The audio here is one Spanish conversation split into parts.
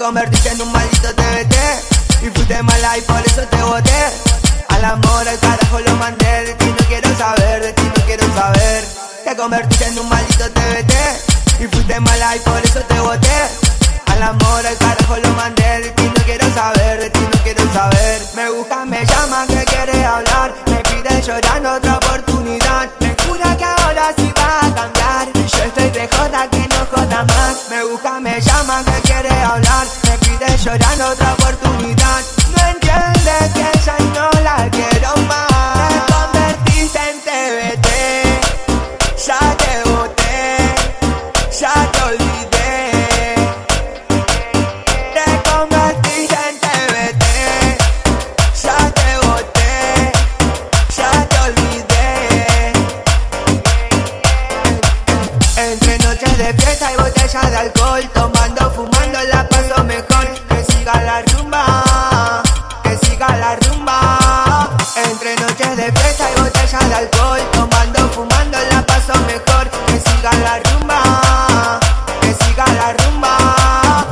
convertiste en un maldito TBT Y fuiste mala y por eso te boté. Al amor al carajo lo mandé. De ti no quiero saber, de ti no quiero saber. Te convertiste en un maldito TBT Y fuiste mala y por eso te boté. Al amor al carajo lo mandé. De ti no quiero saber, de ti no quiero saber. Me busca, me llama, que quiere hablar. Me pide llorando otra oportunidad otra oportunidad. No entiende que ya no la quiero más. Te convertiste en TBT Entre noches de fiesta y botellas de alcohol Tomando, fumando la paso mejor. Que siga la rumba Que siga la rumba. Entre noches de fiesta y botellas de alcohol Tomando, fumando la paso mejor. Que siga la rumba Que siga la rumba.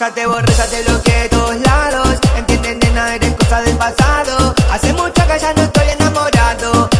Ya te borré, ya te bloqueé de todos lados. Entienden, nena, eres cosa del pasado. Hace mucho que ya no estoy enamorado